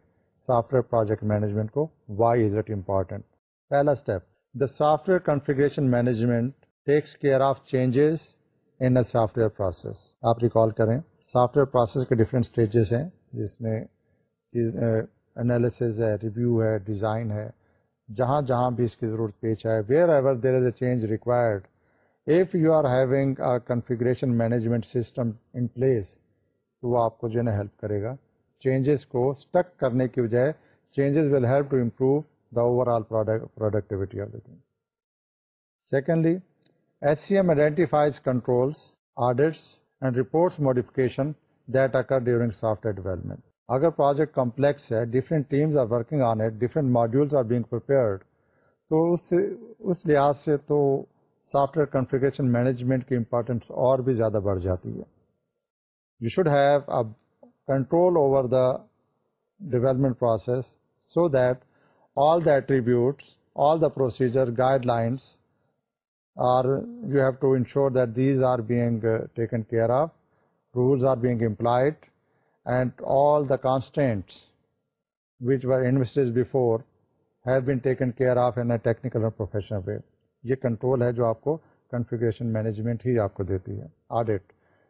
سافٹ ویئر پروجیکٹ مینجمنٹ کو وائی از اٹ امپارٹینٹ پہلا step the software configuration management takes care of changes in a software process آپ ریکال کریں سافٹ ویئر پروسیس کے ڈفرینٹ اسٹیجز ہیں جس میں چیز انالیسز ہے ریویو ہے ڈیزائن ہے جہاں جہاں بھی اس کی ضرورت پیش آئے wherever there is a change required if you are having a configuration management system in place تو وہ آپ کو جو ہے نا ہیلپ کرے گا چینجز کو اسٹک کرنے کی بجائے changes will help to improve the overall productivity of the secondly S C M identifies controls audits and reports modification that occur during software development اگر پروجیکٹ کمپلیکس ہے different teams are working on at different modules are being prepared تو اس سے اس لحاظ سے تو software configuration management کی امپورٹنس اور بھی زیادہ بڑھ جاتی ہے you should have a control over the development process so that all are procedure guidelines ensure care of rules are being employed and all the constants of care of an a technical way یہ control ہے جو آپ کو configuration management ہی آپ کو دیتی ہے آڈٹ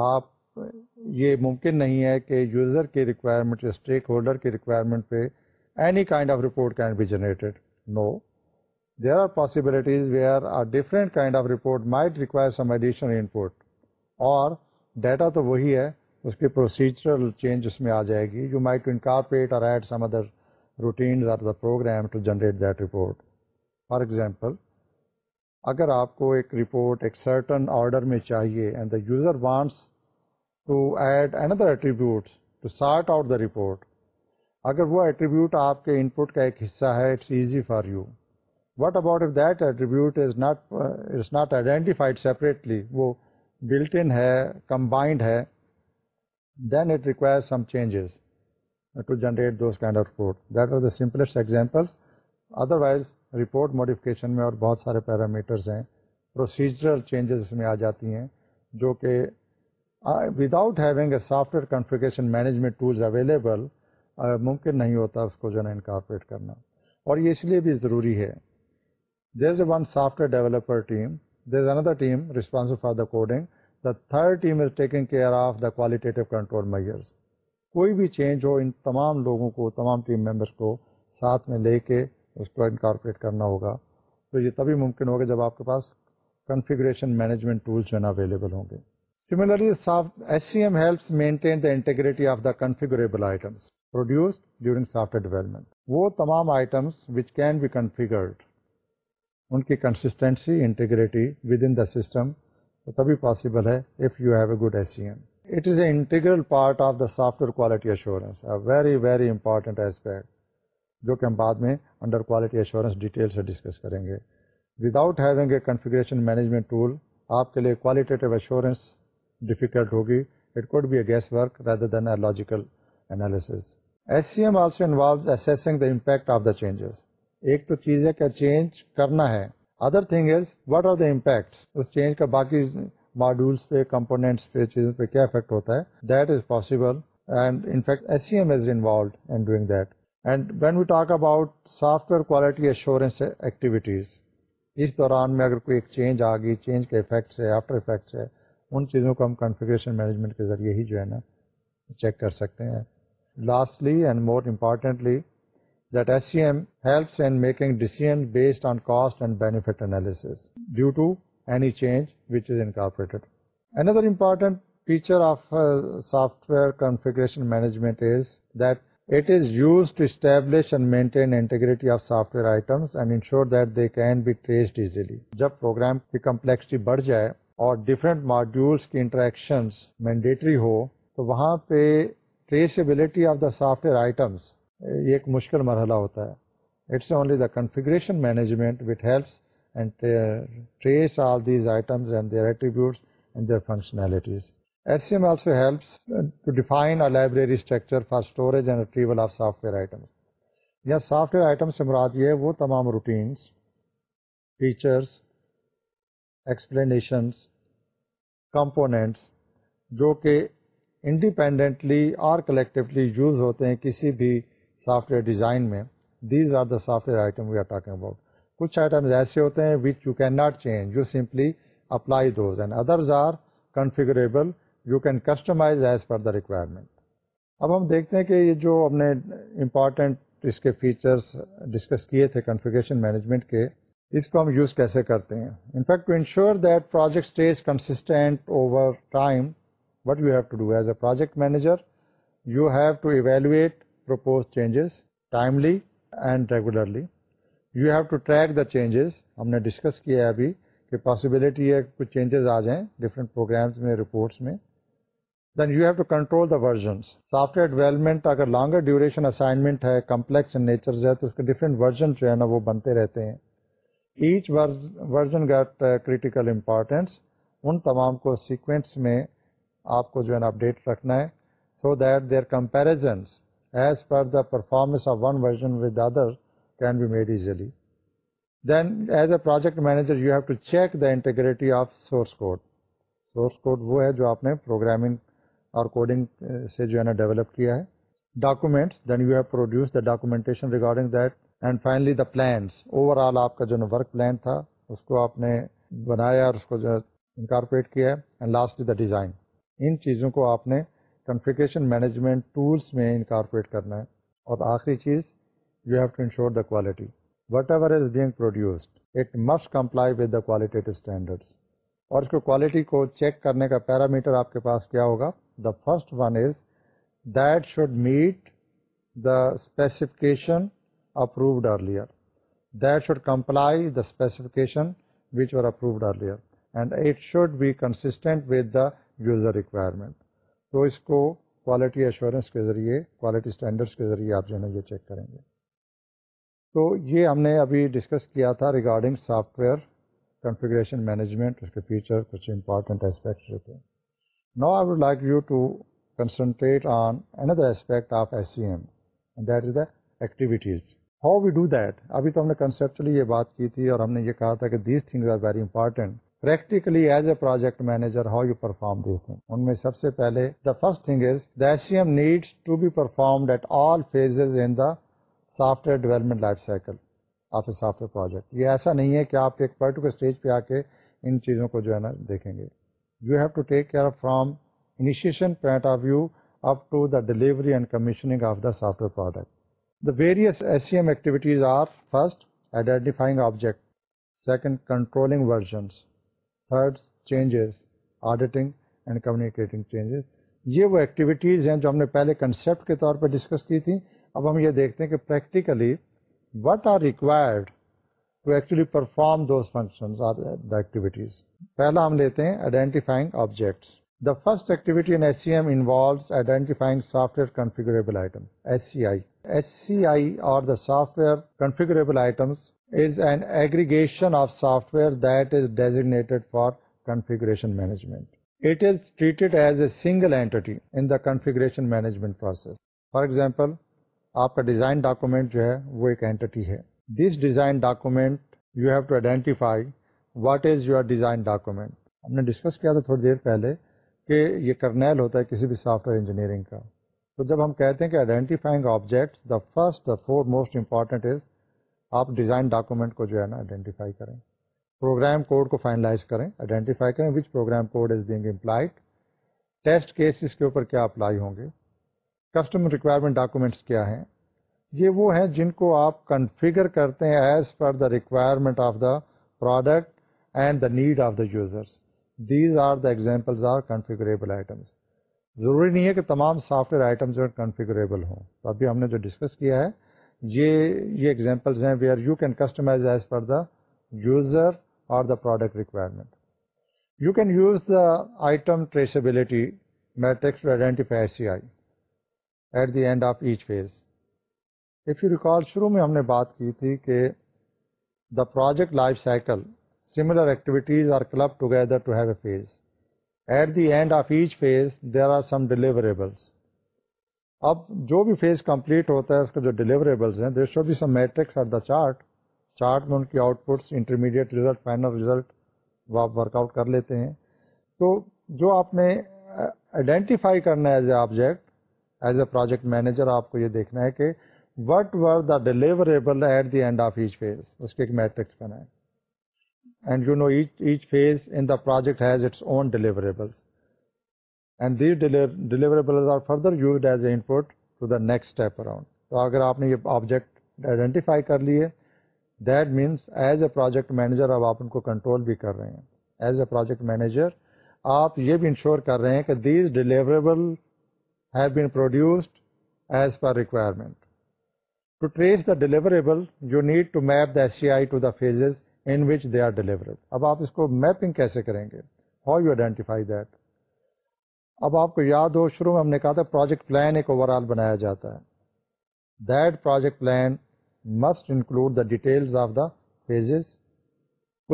آپ یہ ممکن نہیں ہے کہ یوزر کے ریکوائرمنٹ اسٹیک ہولڈر کے ریکوائرمنٹ پہ any kind of report can be generated no there are are where different kind of report might require some additional input اور ڈیٹا تو وہی ہے اس کی پروسیجرل چینج اس میں آ جائے گی یو مائی ٹو اور add some other routines or the program to generate that report for example اگر آپ کو ایک رپورٹ ایک سرٹن آرڈر میں چاہیے and the user wants to add another attribute out the report اگر وہ ایٹریبیوٹ آپ کے ان پٹ کا ایک حصہ ہے it's easy for you what is not is not identified separately وہ بلٹ ان ہے کمبائنڈ ہے then it require some changes to generate those kind of report that are the simplest examples otherwise report modification میں اور بہت سارے parameters ہیں procedural changes اس میں آ جاتی ہیں جو کہ without having a software configuration management tools available ممکن نہیں ہوتا اس کو جو ہے نا انکارپوریٹ کرنا اور یہ اس لیے بھی ضروری ہے there is a one software developer team there is another team responsible for the coding the third team is taking care of the qualitative control measures کوئی بھی چینج ہو ان تمام لوگوں کو تمام ٹیم ممبرس کو ساتھ میں لے کے اس کو انکارپوریٹ کرنا ہوگا تو یہ تبھی ممکن ہوگا جب آپ کے پاس کنفیگریشن مینجمنٹ ٹولس جو ہے نا اویلیبل ہوں گے similarly S C M helps maintain the the integrity of configurable items during software development وہ تمام items which can be configured ان کی consistency integrity within the system تبھی پاسبل ہے if you have a good S C M it is a integral part of the software quality assurance a very very important aspect جو کہ ہم بعد میں under quality assurance detail سے discuss کریں گے without having a configuration management tool آپ کے لیے کوالٹیٹیو ایشورنس ڈیفیکلٹ ہوگی it could be a guess work then a logical analysis S C M also involves assessing the the impact of changes ایک تو چیز ہے کہ چینج کرنا ہے other thing is what are the impact اس change کا باقی ماڈیولس پہ کمپوننٹس پہ چیزوں پہ کیا افیکٹ ہوتا ہے that is possible and in fact S C M is involved in doing that and when we talk about software quality assurance activities اس دوران میں اگر کوئی ایک چینج آ گئی چینج کے افیکٹس ہے آفٹر افیکٹس ہے ان چیزوں کو ہم کنفیگریشن مینجمنٹ کے ذریعے ہی جو ہے نا چیک کر سکتے ہیں lastly and more importantly that S C M helps and making decision based on cost and benefit analysis due to any change which is incorporated another important feature of software configuration management is that it is use to establish and maintain integrity of software items and ensure that they can be traced easily جب program کی complexity بڑھ جائے اور different modules کی interactions mandatory ہو تو وہاں پہ traceability of the software items ایک مشکل مرحلہ ہوتا ہے it's only the configuration management what helps and and and trace all these items their their attributes functionalities S C M also helps in structure for storage of software items یا software item سے مرادی ہے وہ تمام routines features explanations components جو کہ independently اور collectively use ہوتے ہیں کسی بھی سافٹ ویئر ڈیزائن میں these are the software item we are talking about کچھ آئٹمز ایسے ہوتے ہیں which you can not change you simply apply those and others are configurable you can customize as per the requirement اب ہم دیکھتے ہیں کہ یہ جو ہم نے امپارٹینٹ اس کے فیچرس ڈسکس کیے تھے کنفیگریشن مینجمنٹ کے اس کو ہم یوز کیسے کرتے ہیں in fact to ensure that project stays consistent over time what you have to do as a project manager you have to evaluate propose changes timely and regularly you have to track the changes ہم نے discuss کیا ہے ابھی کہ possibility ہے کچھ changes آ جائیں ڈفرینٹ پروگرامس میں رپورٹس میں then you have to control the versions software development اگر لانگر ڈیوریشن اسائنمنٹ ہے کمپلیکس نیچرز ہے تو اس کے ڈفرینٹ ورژن جو ہے نا وہ بنتے رہتے ہیں each version get critical importance ان تمام کو سیکوینس میں آپ کو جو ہے نا اپڈیٹ رکھنا ہے so that their comparisons as per the performance of one version with other can be made easily then as a project manager you have to check the integrity of source code source code وہ ہے جو آپ نے programming اور coding eh, سے جو ہے نا ڈیولپ کیا ہے documents then you have produce the documentation regarding that and finally the plans overall آپ کا جو نا ورک پلان تھا اس کو آپ نے بنایا اور اس کو جو ہے انکارپوریٹ کیا ہے اینڈ لاسٹ دا ڈیزائن ان چیزوں کو آپ نے کنفیکیشن مینجمنٹ ٹولس میں انکارپوریٹ کرنا ہے اور آخری چیز you have to ensure the quality whatever is being produced it must comply with the qualitative standards اور اس کو کوالٹی کو چیک کرنے کا پیرامیٹر آپ کے پاس کیا ہوگا the first one is that should meet the specification approved earlier that should comply the specification which are approved earlier and it should be consistent with the user requirement تو اس کو quality assurance کے ذریعے quality standards کے ذریعے آپ جو ہے نا یہ چیک کریں گے تو یہ ہم نے ابھی ڈسکس کیا تھا regarding software configuration management اس کے فیچر کچھ امپارٹنٹ اسپیکٹس جو تھے now I would like you to concentrate on N other aspect of S C M that is the activities how we do that ابھی تو ہم نے کنسپٹلی یہ بات کی تھی اور ہم نے یہ کہا تھا کہ these things are very important practically as a project manager how you perform these thing ان میں سب سے پہلے the first thing is the S C M needs to be performed at all phases in the software development life cycle of a software project یہ ایسا نہیں ہے کہ آپ ایک پرٹیکولر اسٹیج پہ آ کے ان چیزوں کو جو ہے نا دیکھیں گے you have to take care from initiation point of view up to the delivery and commissioning of the software product the various S C M activities are first identifying object second controlling versions third changes auditing and communicating changes یہ وہ activities ہیں جو ہم نے پہلے concept کے طور پہ ڈسکس کی تھیں اب ہم یہ دیکھتے ہیں کہ پریکٹیکلی وٹ آر ریکوائرڈ پہلا ہم لیتے ہیں first ایکٹیویٹیفائنگ software of software management it is treated as a single entity in the configuration management process for example آپ کا ڈیزائن ڈاکومنٹ جو ہے وہ ایک اینٹی ہے this design document you have to identify what is your design document ہم نے discuss کیا تھا تھوڑی دیر پہلے کہ یہ کرنیل ہوتا ہے کسی بھی سافٹ ویئر انجینئرنگ کا تو جب ہم کہتے ہیں کہ identifying objects the first the foremost important is آپ ڈیزائن ڈاکومنٹ کو جو ہے نا آئیڈینٹیفائی کریں پروگرام کوڈ کو فائنلائز کریں آئیڈینٹیفائی کریں which program code is being employed test cases کے اوپر کیا اپلائی ہوں گے کسٹمر ریکوائرمنٹ ڈاکومنٹس کیا ہیں یہ وہ ہیں جن کو آپ کنفیگر کرتے ہیں as per the requirement of the product and the need of the users these are the examples are configurable items ضروری نہیں ہے کہ تمام سافٹ ویئر آئٹمز کنفیگریبل ہوں تو ابھی ہم نے جو ڈسکس کیا ہے یہ یہ ایگزامپلز ہیں we are you can customize as per the user اور the product requirement you can use the item traceability matrix to identify C I at the end of each phase if you record شروع میں ہم نے بات کی تھی کہ the project life cycle similar activities are club together to have a phase at the end of each phase there are some deliverables اب جو بھی فیز کمپلیٹ ہوتا ہے اس کا جو ڈیلیوریبلس ہیں there be some matrix the chart chart میں ان کی out پٹس intermediate result final result وہ آپ ورک آؤٹ کر لیتے ہیں تو جو آپ نے آئیڈینٹیفائی کرنا ہے as a object as a project manager آپ کو یہ دیکھنا ہے کہ what are the deliverable at the end of each phase اس کے ایک میٹرکس بنائیں and you know each each phase in the project has its own deliverable and these deliverable are further used as a input to the next step around تو اگر آپ نے یہ object identify کر لیے that means as a project manager اب آپ ان کو کنٹرول بھی کر رہے ہیں ایز اے پروجیکٹ مینیجر آپ یہ بھی انشور کر رہے ہیں کہ these deliverable have been produced as per requirement to trace the deliverable you need to map the C I to the in which they are گے ہاؤ یو آئیڈینٹیفائی دیٹ اب آپ کو یاد ہو شروع میں ہم نے کہا تھا پروجیکٹ پلان ایک اوور بنایا جاتا ہے that project plan must include the details of the phases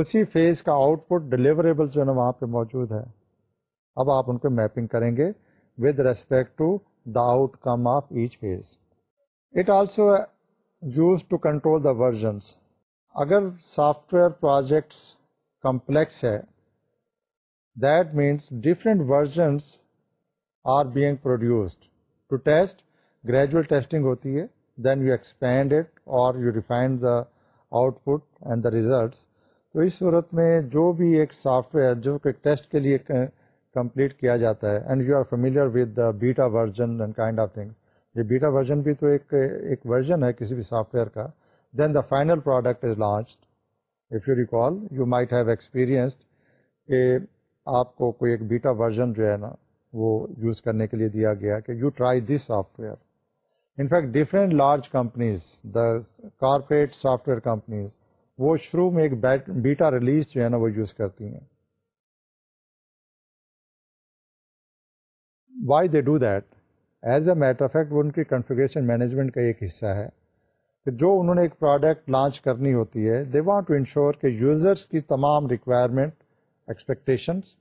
اسی فیز کا آؤٹ پٹ ڈلیوریبل جو ہے نا وہاں پہ موجود ہے اب آپ ان کو میپنگ کریں گے with respect to the outcome of each phase it also use to control the versions اگر سافٹ ویئر پروجیکٹس کمپلیکس ہے that means different versions are being produced to test gradual testing ہوتی ہے then you expand it اور you refine the output and the results تو اس صورت میں جو بھی ایک سافٹ ویئر جو کہ ٹیسٹ کے لیے کمپلیٹ کیا جاتا ہے and you are familiar with the beta version and kind of things یہ بیٹا ورژن بھی تو ایک ایک ورژن ہے کسی بھی سافٹ ویئر کا then the final product is launched if you recall you might have experienced کہ آپ کو کوئی ایک بیٹا ورژن جو ہے نا وہ یوز کرنے کے لیے دیا گیا کہ you try this software in fact different large companies the corporate software companies وہ شروع میں ایک بیٹا ریلیز جو ہے نا وہ یوز کرتی ہیں why they do that as a matter of fact وہ ان کی کنفیگریشن مینجمنٹ کا ایک حصہ ہے کہ جو انہوں نے ایک پروڈکٹ لانچ کرنی ہوتی ہے دے وانٹ ٹو انشور کہ یوزرس کی تمام ریکوائرمنٹ ایکسپیکٹیشنس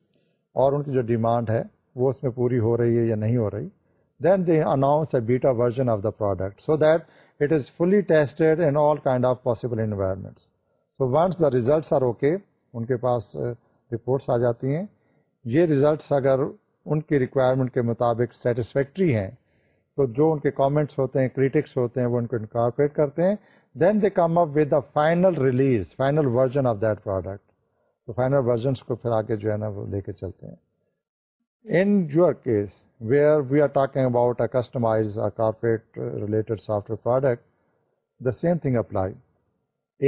اور ان کی جو ڈیمانڈ ہے وہ اس میں پوری ہو رہی ہے یا نہیں ہو رہی then they announce a beta version of the product so that it is fully tested in all kind of possible environment so once the results are okay ان کے پاس رپورٹس uh, آ جاتی ہیں یہ ریزلٹس اگر ان کی ریکوائرمنٹ کے مطابق سیٹسفیکٹری ہیں تو جو ان کے کامنٹس ہوتے ہیں کریٹکس ہوتے ہیں وہ ان کو انکارپریٹ کرتے ہیں then they come up with the final release final version of that product تو فائنل ورژنس کو پھر آگے جو ہے نا وہ لے کے چلتے ہیں in your case where we are talking about a customize related software product the same thing apply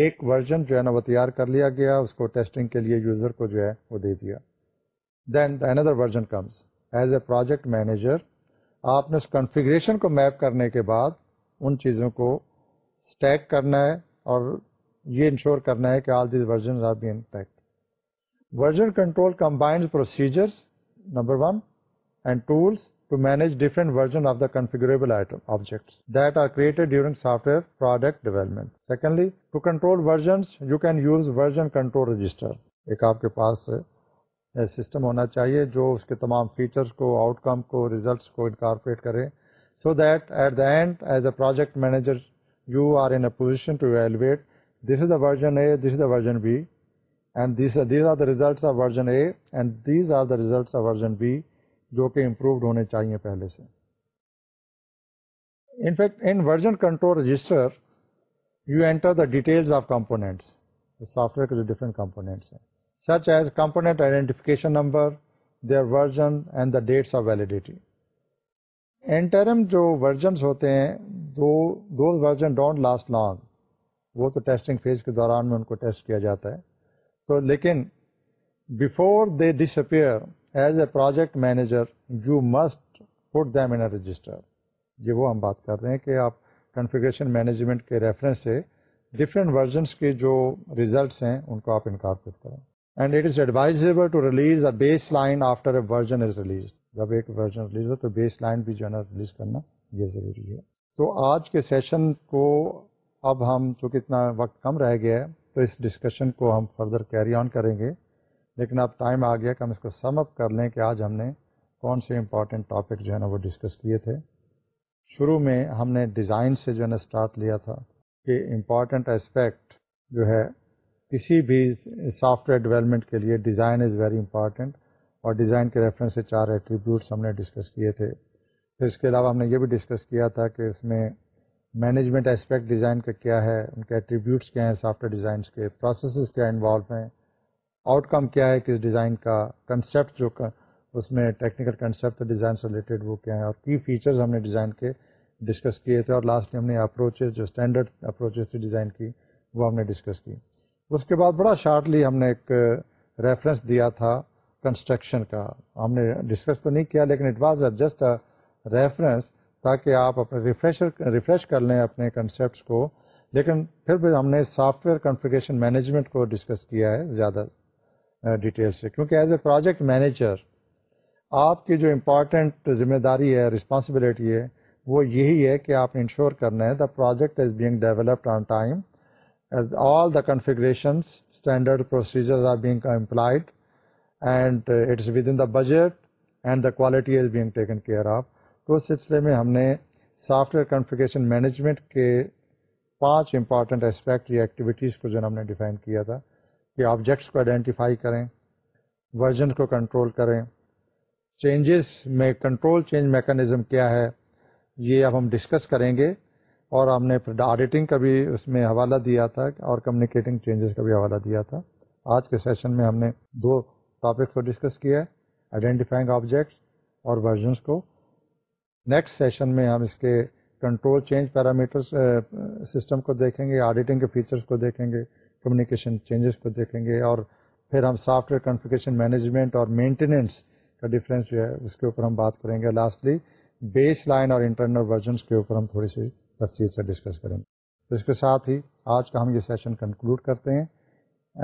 ایک ورژن جو ہے نا وہ تیار کر لیا گیا اس کو ٹیسٹنگ کے لیے یوزر کو جو ہے وہ دے دیا دین دا اندر version comes as a project manager آپ نے اس کنفیگریشن کو میپ کرنے کے بعد ان چیزوں کو اسٹیک کرنا ہے اور یہ انشور کرنا ہے کہ all these version are be intact version control combined procedures number one and tools to manage different version of the configurable item objects that are created during software product development secondly to control versions you can use version control register ایک آپ کے پاس system ہونا چاہیے جو اس کے تمام features کو آؤٹ کم کو ریزلٹس کو انکارپوریٹ کرے so that at the end as a project manager you are in a position to evaluate this is the version A this is the version B and these are the results of version A and these are the results of version B جو کہ improved ہونے چاہیے پہلے سے in fact in version control register you enter the details of components software کے جو different components ہیں such as component identification number, their version and the dates of validity. Interim جو ورژنس ہوتے ہیں ڈونٹ لاسٹ لانگ وہ تو testing phase کے دوران میں ان کو ٹیسٹ کیا جاتا ہے تو لیکن before they disappear as a project manager you must put them a register. Register یہ وہ ہم بات کر رہے ہیں کہ آپ کنفیگریشن مینجمنٹ کے ریفرنس سے ڈفرینٹ ورژنس کے جو ریزلٹس ہیں ان کو آپ انکارپوریٹ کریں and it is advisable to release a baseline after a version is release جب ایک ورژن ریلیز ہو تو بیس لائن بھی جو ہے نا ریلیز کرنا یہ ضروری ہے تو آج کے سیشن کو اب ہم چونکہ اتنا وقت کم رہ گیا ہے تو اس ڈسکشن کو ہم فردر کیری آن کریں گے لیکن اب ٹائم آ گیا کہ ہم اس کو سم اپ کر لیں کہ آج ہم نے کون سے امپورٹنٹ ٹاپک جو ہے نا وہ ڈسکس کیے تھے شروع میں ہم نے ڈیزائن سے جو ہے نا اسٹارٹ لیا تھا کہ امپورٹنٹ اسپیکٹ جو ہے کسی بھی سافٹ ویئر ڈیولپمنٹ کے لیے ڈیزائن از ویری امپارٹینٹ اور ڈیزائن کے ریفرنس سے چار ایٹریبیوٹس ہم نے ڈسکس کیے تھے پھر اس کے علاوہ ہم نے یہ بھی ڈسکس کیا تھا کہ اس میں مینجمنٹ اسپیکٹ ڈیزائن کا کیا ہے ان کے ایٹریبیوٹس کیا ہیں سافٹ ویئر ڈیزائنس کے پروسیسز کیا انوالو ہیں آؤٹ کم کیا ہے کس ڈیزائن کا کنسیپٹ جو اس میں ٹیکنیکل کنسیپٹ ڈیزائن سے ریلیٹڈ وہ کیا ہیں اور کی فیچرز ہم نے ڈیزائن کے ڈسکس کیے تھے اور لاسٹلی ہم نے اپروچز جو اسٹینڈرڈ اپروچز تھے ڈیزائن کی وہ ہم نے ڈسکس کی اس کے بعد بڑا شارٹلی ہم نے ایک ریفرنس دیا تھا کنسٹرکشن کا ہم نے ڈسکس تو نہیں کیا لیکن اٹ واز جسٹ ریفرنس تاکہ آپ اپنے ریفریشر ریفریش کر لیں اپنے کنسیپٹس کو لیکن پھر بھی ہم نے سافٹ ویئر کنفیگیشن مینجمنٹ کو ڈسکس کیا ہے زیادہ ڈیٹیل سے کیونکہ ایز اے پروجیکٹ مینیجر آپ کی جو امپارٹینٹ ذمہ داری ہے رسپانسبلٹی ہے وہ یہی ہے کہ آپ انشور کرنا ہے the project is being developed on time all the configurations standard procedures are being employed and it's within the budget and the quality is being taken care of تو اس سلسلے میں ہم نے سافٹ ویئر کنفیگریشن مینجمنٹ کے پانچ important aspect یا activities کو جو ہم نے ڈیفائن کیا تھا کہ آبجیکٹس کو آئیڈینٹیفائی کریں ورژن کو کنٹرول کریں چینجز میں کنٹرول چینج میکانزم کیا ہے یہ اب ہم ڈسکس کریں گے اور ہم نے آڈیٹنگ کا بھی اس میں حوالہ دیا تھا اور کمیونیکیٹنگ چینجز کا بھی حوالہ دیا تھا آج کے سیشن میں ہم نے دو ٹاپکس کو ڈسکس کیا ہے آئیڈینٹیفائنگ آبجیکٹس اور ورژنس کو نیکسٹ سیشن میں ہم اس کے کنٹرول چینج پیرامیٹرس سسٹم کو دیکھیں گے آڈیٹنگ کے فیچرس کو دیکھیں گے کمیونیکیشن چینجز کو دیکھیں گے اور پھر ہم سافٹ ویئر کمیوفیکیشن مینجمنٹ اور مینٹیننس کا ڈفرینس جو ہے اس کے اوپر ہم بات کریں گے لاسٹلی بیس لائن اور انٹرنل ورژنس کے اوپر ہم تھوڑی سی تفصیل سے ڈسکس کریں گے تو اس کے ساتھ ہی آج کا ہم یہ سیشن کنکلوڈ کرتے ہیں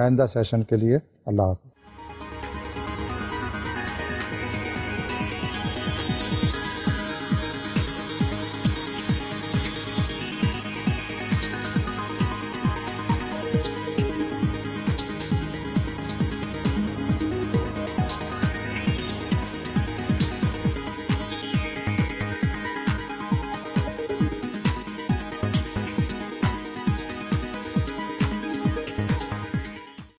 آئندہ سیشن کے لیے اللہ حافظ